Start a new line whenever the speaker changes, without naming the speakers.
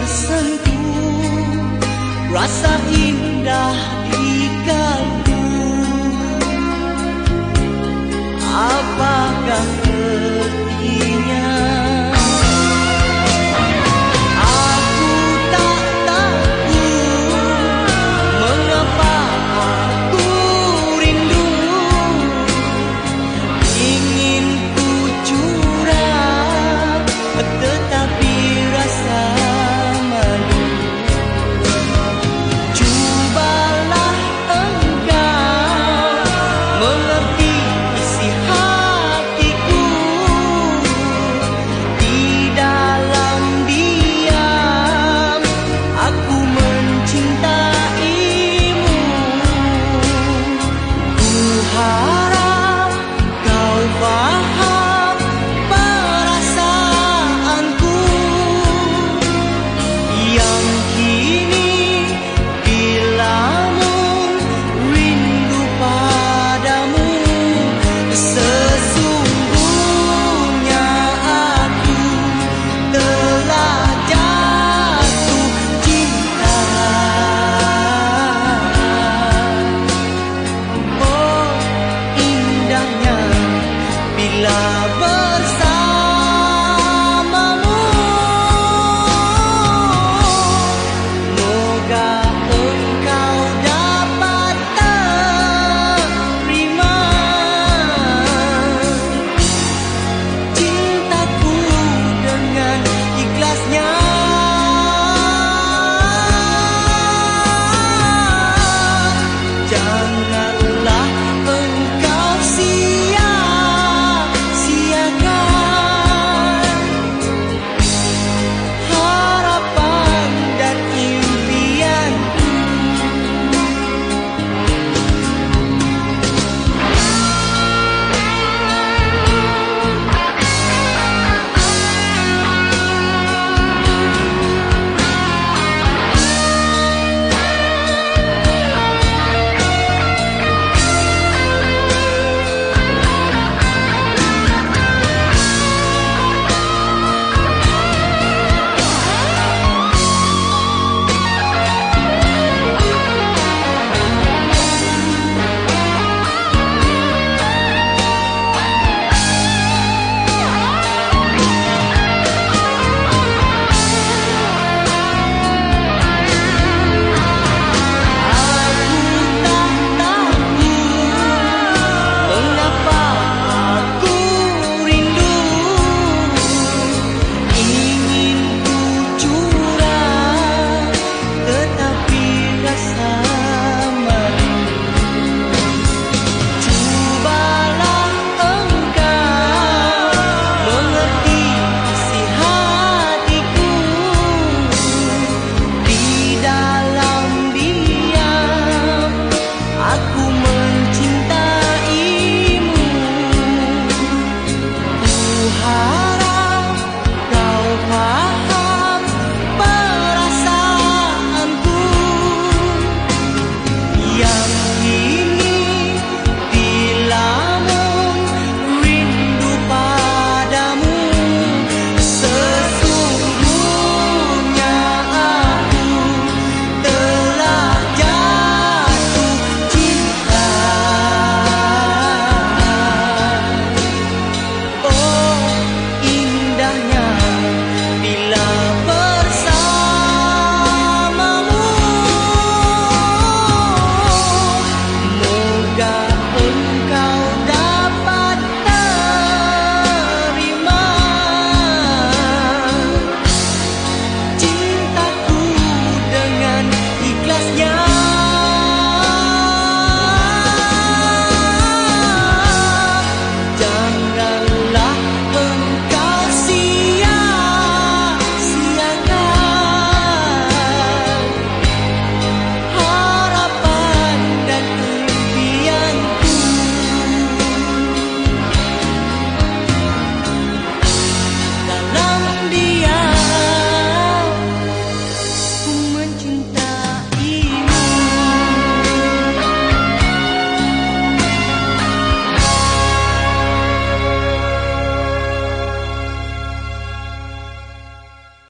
tersentuh rasa indah di kalbu apakah